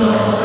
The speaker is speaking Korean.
없어.